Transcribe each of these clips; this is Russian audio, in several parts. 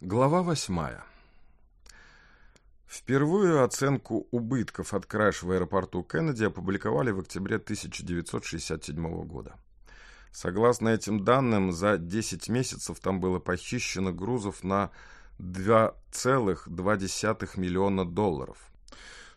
Глава восьмая. Впервые оценку убытков от краш в аэропорту Кеннеди опубликовали в октябре 1967 года. Согласно этим данным, за 10 месяцев там было похищено грузов на 2,2 миллиона долларов.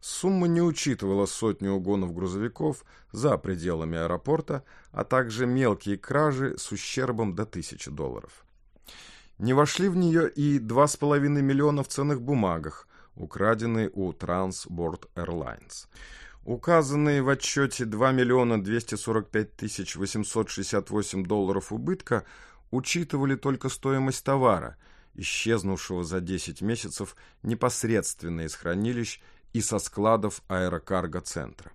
Сумма не учитывала сотни угонов грузовиков за пределами аэропорта, а также мелкие кражи с ущербом до 1000 долларов. Не вошли в нее и 2,5 миллиона в ценных бумагах, украденные у Transworld Airlines. Указанные в отчете 2 миллиона 245 тысяч 868 долларов убытка учитывали только стоимость товара, исчезнувшего за 10 месяцев непосредственно из хранилищ и со складов аэрокарго-центра.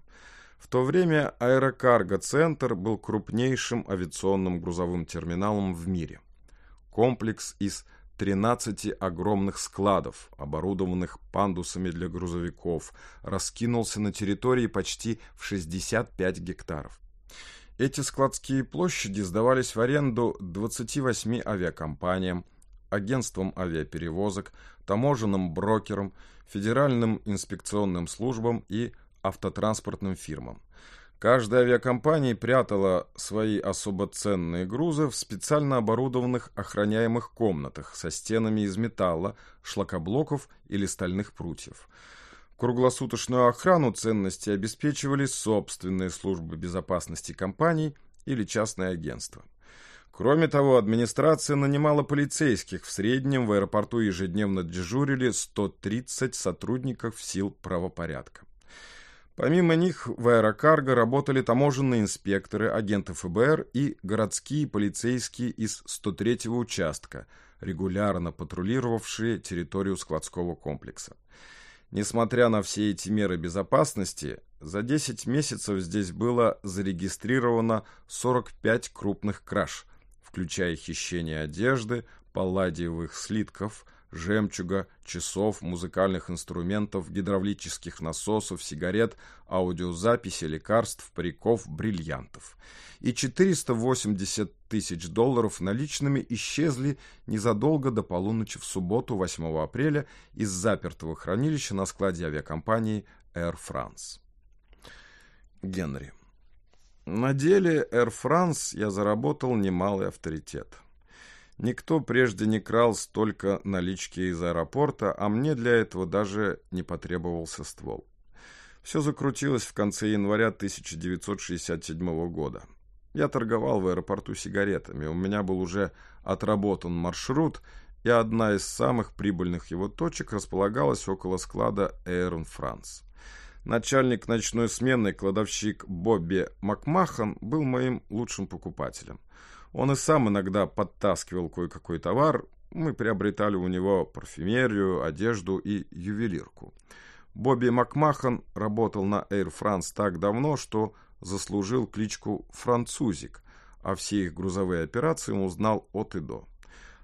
В то время аэрокарго-центр был крупнейшим авиационным грузовым терминалом в мире. Комплекс из 13 огромных складов, оборудованных пандусами для грузовиков, раскинулся на территории почти в 65 гектаров. Эти складские площади сдавались в аренду 28 авиакомпаниям, агентствам авиаперевозок, таможенным брокерам, федеральным инспекционным службам и автотранспортным фирмам. Каждая авиакомпания прятала свои особо ценные грузы в специально оборудованных охраняемых комнатах со стенами из металла, шлакоблоков или стальных прутьев. Круглосуточную охрану ценности обеспечивали собственные службы безопасности компаний или частные агентства. Кроме того, администрация нанимала полицейских. В среднем в аэропорту ежедневно дежурили 130 сотрудников сил правопорядка. Помимо них в аэрокарго работали таможенные инспекторы, агенты ФБР и городские полицейские из 103-го участка, регулярно патрулировавшие территорию складского комплекса. Несмотря на все эти меры безопасности, за 10 месяцев здесь было зарегистрировано 45 крупных краж, включая хищение одежды, палладиевых слитков, жемчуга, часов, музыкальных инструментов, гидравлических насосов, сигарет, аудиозаписи, лекарств, париков, бриллиантов. И 480 тысяч долларов наличными исчезли незадолго до полуночи в субботу 8 апреля из запертого хранилища на складе авиакомпании Air France. Генри. На деле Air France я заработал немалый авторитет. Никто прежде не крал столько налички из аэропорта, а мне для этого даже не потребовался ствол. Все закрутилось в конце января 1967 года. Я торговал в аэропорту сигаретами, у меня был уже отработан маршрут, и одна из самых прибыльных его точек располагалась около склада Air France. Начальник ночной смены, кладовщик Бобби Макмахан, был моим лучшим покупателем. Он и сам иногда подтаскивал кое-какой товар. Мы приобретали у него парфюмерию, одежду и ювелирку. Бобби Макмахан работал на Air France так давно, что заслужил кличку «французик», а все их грузовые операции он узнал от и до.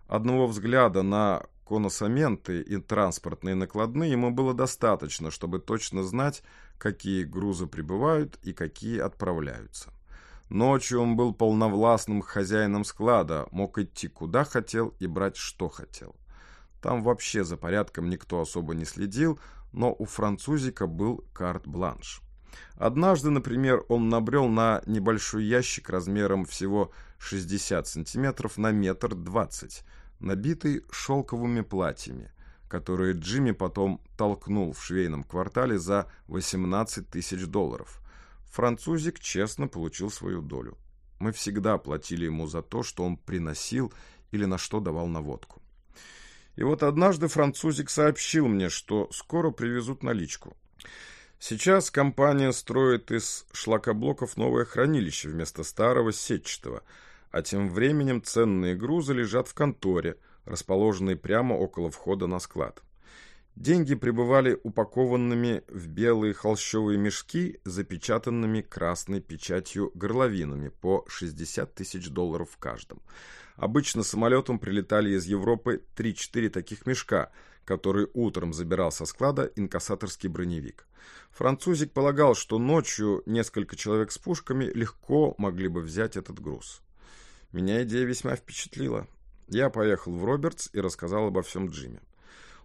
Одного взгляда на коносаменты и транспортные накладные ему было достаточно, чтобы точно знать, какие грузы прибывают и какие отправляются. Ночью он был полновластным хозяином склада, мог идти куда хотел и брать что хотел. Там вообще за порядком никто особо не следил, но у французика был карт-бланш. Однажды, например, он набрел на небольшой ящик размером всего 60 сантиметров на метр двадцать, набитый шелковыми платьями, которые Джимми потом толкнул в швейном квартале за 18 тысяч долларов. Французик честно получил свою долю. Мы всегда платили ему за то, что он приносил или на что давал наводку. И вот однажды французик сообщил мне, что скоро привезут наличку. Сейчас компания строит из шлакоблоков новое хранилище вместо старого сетчатого, а тем временем ценные грузы лежат в конторе, расположенной прямо около входа на склад. Деньги пребывали упакованными в белые холщовые мешки, запечатанными красной печатью горловинами по 60 тысяч долларов в каждом. Обычно самолетом прилетали из Европы 3-4 таких мешка, которые утром забирал со склада инкассаторский броневик. Французик полагал, что ночью несколько человек с пушками легко могли бы взять этот груз. Меня идея весьма впечатлила. Я поехал в Робертс и рассказал обо всем Джимми.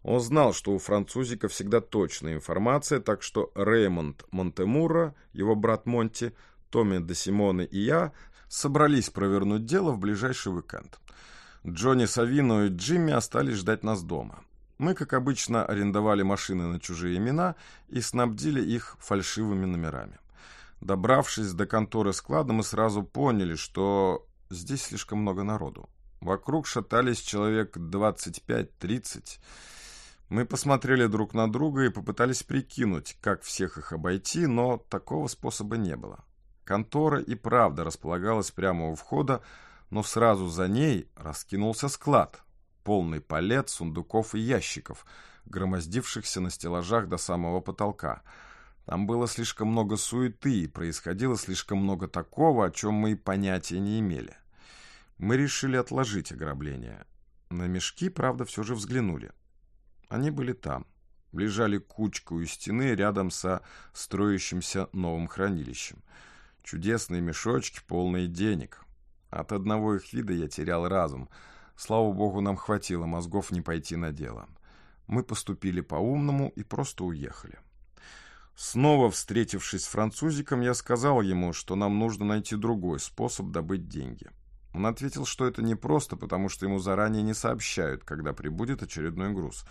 Он знал, что у французика всегда точная информация, так что Реймонд Монтемура, его брат Монти, Томми де Симоне и я собрались провернуть дело в ближайший уикенд. Джонни Савино и Джимми остались ждать нас дома. Мы, как обычно, арендовали машины на чужие имена и снабдили их фальшивыми номерами. Добравшись до конторы склада, мы сразу поняли, что здесь слишком много народу. Вокруг шатались человек 25-30. Мы посмотрели друг на друга и попытались прикинуть, как всех их обойти, но такого способа не было. Контора и правда располагалась прямо у входа, но сразу за ней раскинулся склад, полный палет, сундуков и ящиков, громоздившихся на стеллажах до самого потолка. Там было слишком много суеты, и происходило слишком много такого, о чем мы и понятия не имели. Мы решили отложить ограбление. На мешки, правда, все же взглянули. Они были там. Лежали кучкой у стены рядом со строящимся новым хранилищем. Чудесные мешочки, полные денег. От одного их вида я терял разум. Слава богу, нам хватило мозгов не пойти на дело. Мы поступили по-умному и просто уехали. Снова встретившись с французиком, я сказал ему, что нам нужно найти другой способ добыть деньги. Он ответил, что это не просто, потому что ему заранее не сообщают, когда прибудет очередной груз.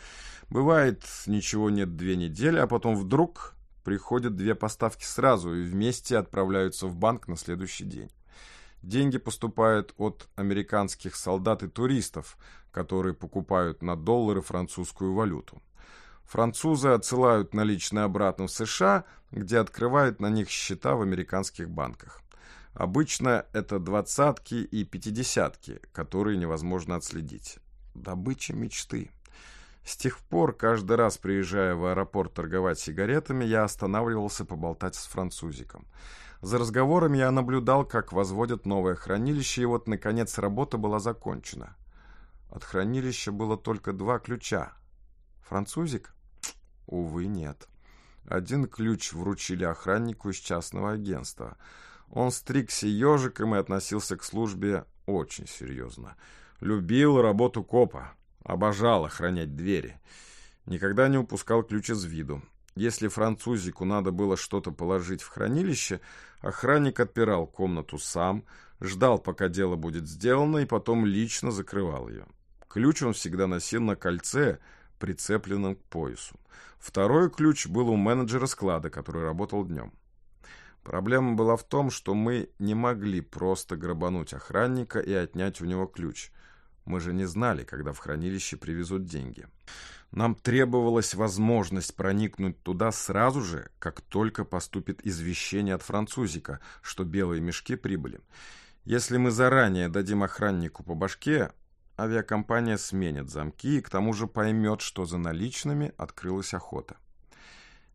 Бывает, ничего нет две недели, а потом вдруг приходят две поставки сразу и вместе отправляются в банк на следующий день. Деньги поступают от американских солдат и туристов, которые покупают на доллары французскую валюту. Французы отсылают наличные обратно в США, где открывают на них счета в американских банках. Обычно это двадцатки и пятидесятки, которые невозможно отследить. Добыча мечты. С тех пор, каждый раз приезжая в аэропорт торговать сигаретами, я останавливался поболтать с французиком. За разговором я наблюдал, как возводят новое хранилище, и вот, наконец, работа была закончена. От хранилища было только два ключа. Французик? Увы, нет. Один ключ вручили охраннику из частного агентства — он стригся ежиком и относился к службе очень серьезно. Любил работу копа, обожал охранять двери. Никогда не упускал ключ из виду. Если французику надо было что-то положить в хранилище, охранник отпирал комнату сам, ждал, пока дело будет сделано, и потом лично закрывал ее. Ключ он всегда носил на кольце, прицепленном к поясу. Второй ключ был у менеджера склада, который работал днем. Проблема была в том, что мы не могли просто грабануть охранника и отнять у него ключ. Мы же не знали, когда в хранилище привезут деньги. Нам требовалась возможность проникнуть туда сразу же, как только поступит извещение от французика, что белые мешки прибыли. Если мы заранее дадим охраннику по башке, авиакомпания сменит замки и к тому же поймет, что за наличными открылась охота.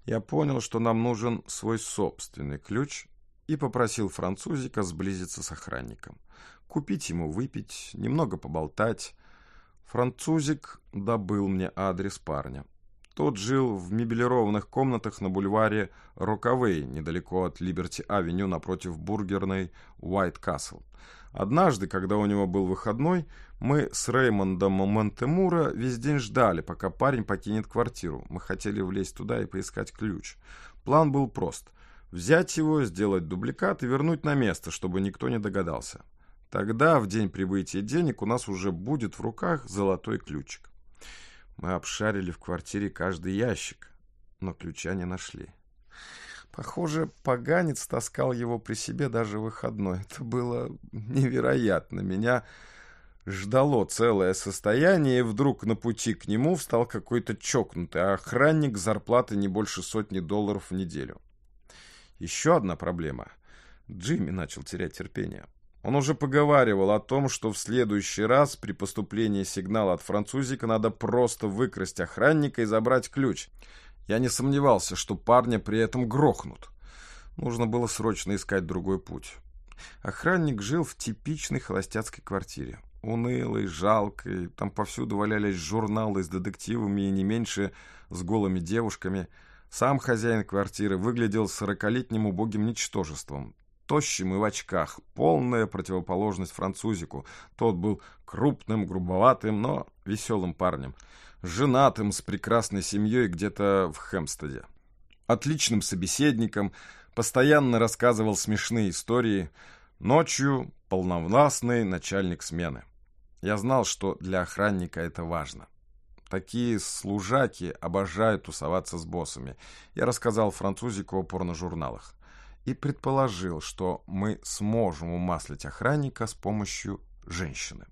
Я понял, что нам нужен свой собственный ключ и попросил французика сблизиться с охранником. Купить ему выпить, немного поболтать. Французик добыл мне адрес парня. Тот жил в мебелированных комнатах на бульваре Роковей, недалеко от Либерти-авеню, напротив бургерной Уайт Касл. Однажды, когда у него был выходной, мы с Реймондом Монтемура весь день ждали, пока парень покинет квартиру. Мы хотели влезть туда и поискать ключ. План был прост. Взять его, сделать дубликат и вернуть на место, чтобы никто не догадался. Тогда, в день прибытия денег, у нас уже будет в руках золотой ключик. Мы обшарили в квартире каждый ящик, но ключа не нашли. Похоже, поганец таскал его при себе даже выходной. Это было невероятно. Меня ждало целое состояние, и вдруг на пути к нему встал какой-то чокнутый, охранник с зарплаты не больше сотни долларов в неделю. Еще одна проблема. Джимми начал терять терпение. Он уже поговаривал о том, что в следующий раз при поступлении сигнала от французика надо просто выкрасть охранника и забрать ключ — я не сомневался, что парня при этом грохнут. Нужно было срочно искать другой путь. Охранник жил в типичной холостяцкой квартире. Унылый, жалкой, там повсюду валялись журналы с детективами и не меньше с голыми девушками. Сам хозяин квартиры выглядел сорокалетним убогим ничтожеством. Тощим и в очках, полная противоположность французику. Тот был крупным, грубоватым, но веселым парнем, женатым, с прекрасной семьей где-то в Хэмстеде. Отличным собеседником, постоянно рассказывал смешные истории, ночью полновластный начальник смены. Я знал, что для охранника это важно. Такие служаки обожают тусоваться с боссами. Я рассказал французику о порножурналах. И предположил, что мы сможем умаслить охранника с помощью женщины.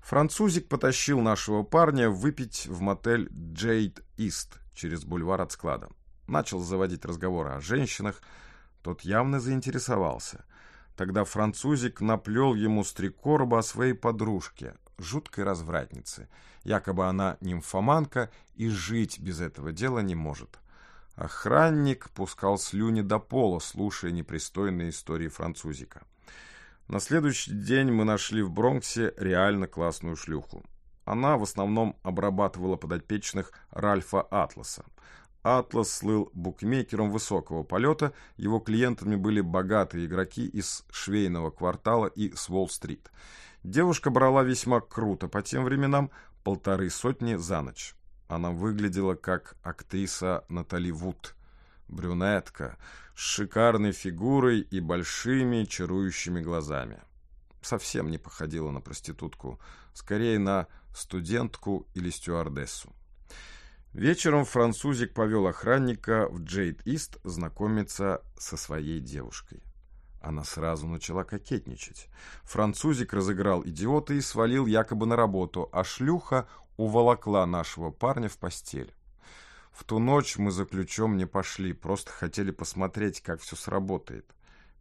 Французик потащил нашего парня выпить в мотель «Джейд Ист» через бульвар от склада. Начал заводить разговоры о женщинах. Тот явно заинтересовался – Тогда французик наплел ему с три о своей подружке, жуткой развратнице. Якобы она нимфоманка и жить без этого дела не может. Охранник пускал слюни до пола, слушая непристойные истории французика. На следующий день мы нашли в Бронксе реально классную шлюху. Она в основном обрабатывала подопечных Ральфа Атласа. Атлас слыл букмекером высокого полета, его клиентами были богатые игроки из швейного квартала и с Уолл-стрит. Девушка брала весьма круто по тем временам, полторы сотни за ночь. Она выглядела как актриса Натали Вуд, брюнетка, с шикарной фигурой и большими чарующими глазами. Совсем не походила на проститутку, скорее на студентку или стюардессу. Вечером французик повел охранника в Джейд-Ист знакомиться со своей девушкой. Она сразу начала кокетничать. Французик разыграл идиота и свалил якобы на работу, а шлюха уволокла нашего парня в постель. В ту ночь мы за ключом не пошли, просто хотели посмотреть, как все сработает.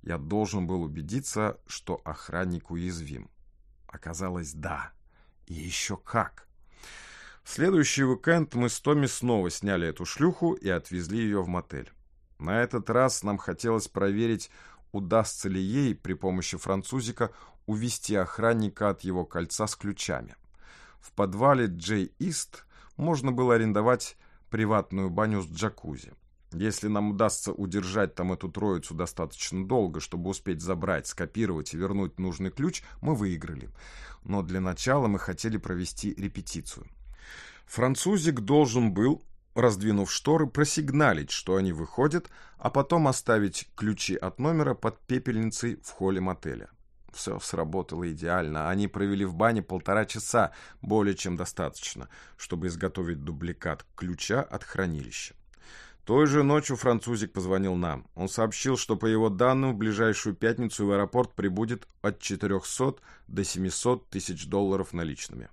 Я должен был убедиться, что охранник уязвим. Оказалось, да. И еще как. В следующий уикенд мы с Томми снова сняли эту шлюху и отвезли ее в мотель. На этот раз нам хотелось проверить, удастся ли ей при помощи французика увести охранника от его кольца с ключами. В подвале Джей Ист можно было арендовать приватную баню с джакузи. Если нам удастся удержать там эту троицу достаточно долго, чтобы успеть забрать, скопировать и вернуть нужный ключ, мы выиграли. Но для начала мы хотели провести репетицию. Французик должен был, раздвинув шторы, просигналить, что они выходят, а потом оставить ключи от номера под пепельницей в холле мотеля. Все сработало идеально. Они провели в бане полтора часа, более чем достаточно, чтобы изготовить дубликат ключа от хранилища. Той же ночью французик позвонил нам. Он сообщил, что по его данным в ближайшую пятницу в аэропорт прибудет от 400 до 700 тысяч долларов наличными.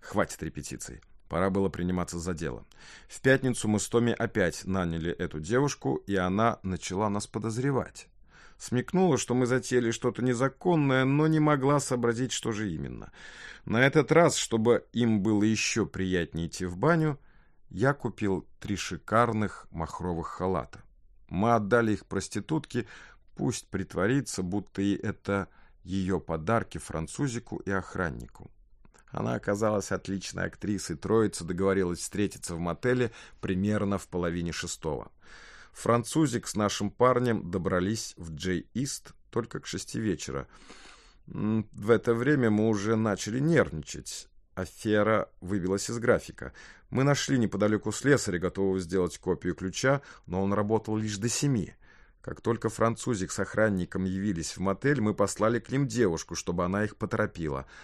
Хватит репетиций. Пора было приниматься за дело. В пятницу мы с Томи опять наняли эту девушку, и она начала нас подозревать. Смекнула, что мы затеяли что-то незаконное, но не могла сообразить, что же именно. На этот раз, чтобы им было еще приятнее идти в баню, я купил три шикарных махровых халата. Мы отдали их проститутке, пусть притворится, будто и это ее подарки французику и охраннику. Она оказалась отличной актрисой, троица договорилась встретиться в мотеле примерно в половине шестого. Французик с нашим парнем добрались в Джей-Ист только к шести вечера. В это время мы уже начали нервничать. Афера выбилась из графика. Мы нашли неподалеку слесаря, готового сделать копию ключа, но он работал лишь до семи. Как только французик с охранником явились в мотель, мы послали к ним девушку, чтобы она их поторопила —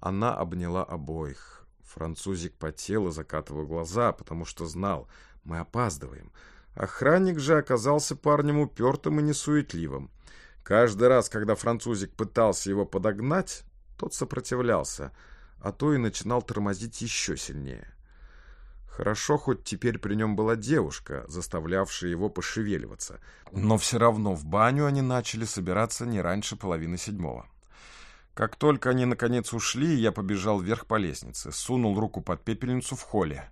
она обняла обоих. Французик потел и закатывал глаза, потому что знал, мы опаздываем. Охранник же оказался парнем упертым и несуетливым. Каждый раз, когда французик пытался его подогнать, тот сопротивлялся, а то и начинал тормозить еще сильнее. Хорошо, хоть теперь при нем была девушка, заставлявшая его пошевеливаться. Но все равно в баню они начали собираться не раньше половины седьмого. Как только они наконец ушли, я побежал вверх по лестнице, сунул руку под пепельницу в холле.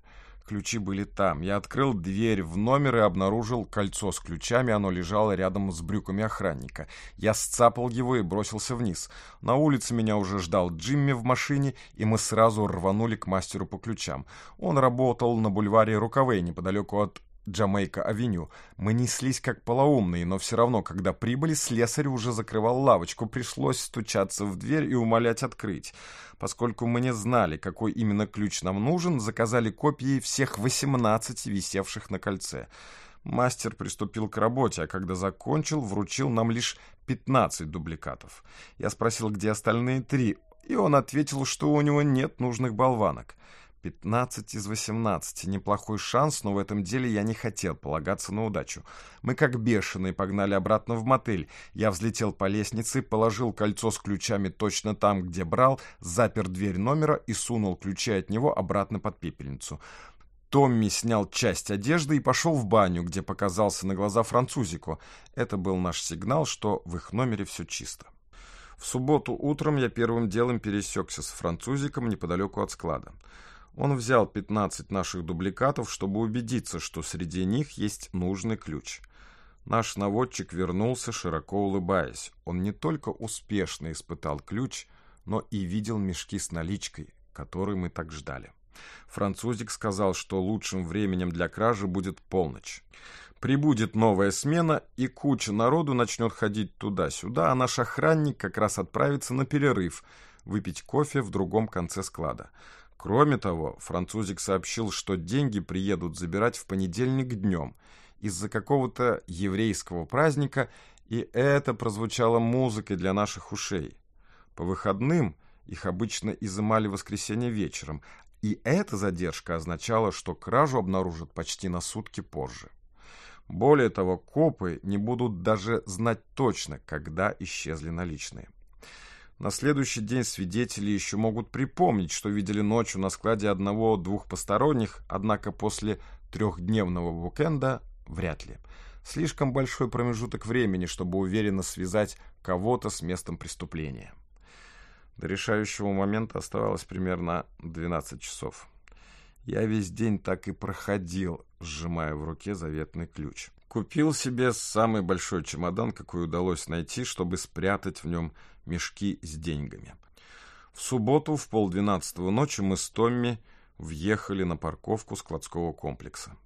Ключи были там. Я открыл дверь в номер и обнаружил кольцо с ключами. Оно лежало рядом с брюками охранника. Я сцапал его и бросился вниз. На улице меня уже ждал Джимми в машине, и мы сразу рванули к мастеру по ключам. Он работал на бульваре Рукавей, неподалеку от Джамайка-авеню. Мы неслись как полоумные, но все равно, когда прибыли, слесарь уже закрывал лавочку. Пришлось стучаться в дверь и умолять открыть. Поскольку мы не знали, какой именно ключ нам нужен, заказали копии всех 18 висевших на кольце. Мастер приступил к работе, а когда закончил, вручил нам лишь 15 дубликатов. Я спросил, где остальные три, и он ответил, что у него нет нужных болванок. 15 из 18. Неплохой шанс, но в этом деле я не хотел полагаться на удачу. Мы как бешеные погнали обратно в мотель. Я взлетел по лестнице, положил кольцо с ключами точно там, где брал, запер дверь номера и сунул ключи от него обратно под пепельницу. Томми снял часть одежды и пошел в баню, где показался на глаза французику. Это был наш сигнал, что в их номере все чисто. В субботу утром я первым делом пересекся с французиком неподалеку от склада. Он взял 15 наших дубликатов, чтобы убедиться, что среди них есть нужный ключ. Наш наводчик вернулся, широко улыбаясь. Он не только успешно испытал ключ, но и видел мешки с наличкой, которые мы так ждали. Французик сказал, что лучшим временем для кражи будет полночь. Прибудет новая смена, и куча народу начнет ходить туда-сюда, а наш охранник как раз отправится на перерыв, выпить кофе в другом конце склада. Кроме того, французик сообщил, что деньги приедут забирать в понедельник днем из-за какого-то еврейского праздника, и это прозвучало музыкой для наших ушей. По выходным их обычно изымали в воскресенье вечером, и эта задержка означала, что кражу обнаружат почти на сутки позже. Более того, копы не будут даже знать точно, когда исчезли наличные. На следующий день свидетели еще могут припомнить, что видели ночью на складе одного-двух посторонних, однако после трехдневного букенда вряд ли. Слишком большой промежуток времени, чтобы уверенно связать кого-то с местом преступления. До решающего момента оставалось примерно 12 часов. Я весь день так и проходил, сжимая в руке заветный ключ. Купил себе самый большой чемодан, какой удалось найти, чтобы спрятать в нем мешки с деньгами. В субботу в полдвенадцатого ночи мы с Томми въехали на парковку складского комплекса.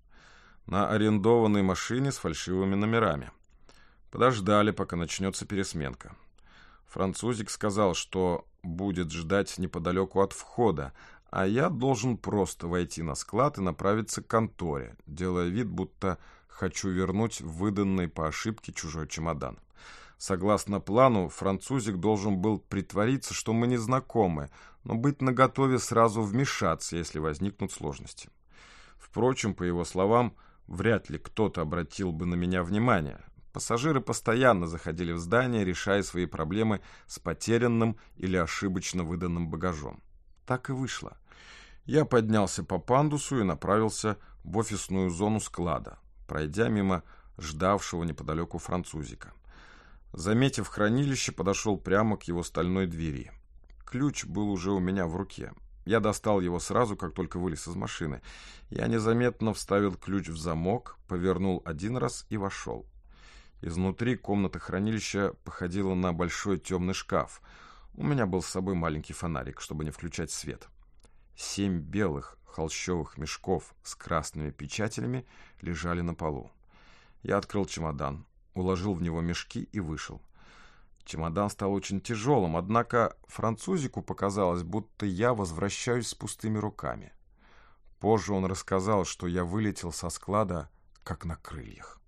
На арендованной машине с фальшивыми номерами. Подождали, пока начнется пересменка. Французик сказал, что будет ждать неподалеку от входа, а я должен просто войти на склад и направиться к конторе, делая вид, будто хочу вернуть выданный по ошибке чужой чемодан. Согласно плану, французик должен был притвориться, что мы не знакомы, но быть наготове сразу вмешаться, если возникнут сложности. Впрочем, по его словам, вряд ли кто-то обратил бы на меня внимание. Пассажиры постоянно заходили в здание, решая свои проблемы с потерянным или ошибочно выданным багажом. Так и вышло. Я поднялся по пандусу и направился в офисную зону склада, пройдя мимо ждавшего неподалеку французика. Заметив хранилище, подошел прямо к его стальной двери. Ключ был уже у меня в руке. Я достал его сразу, как только вылез из машины. Я незаметно вставил ключ в замок, повернул один раз и вошел. Изнутри комната хранилища походила на большой темный шкаф. У меня был с собой маленький фонарик, чтобы не включать свет. Семь белых холщовых мешков с красными печатями лежали на полу. Я открыл чемодан, уложил в него мешки и вышел. Чемодан стал очень тяжелым, однако французику показалось, будто я возвращаюсь с пустыми руками. Позже он рассказал, что я вылетел со склада, как на крыльях.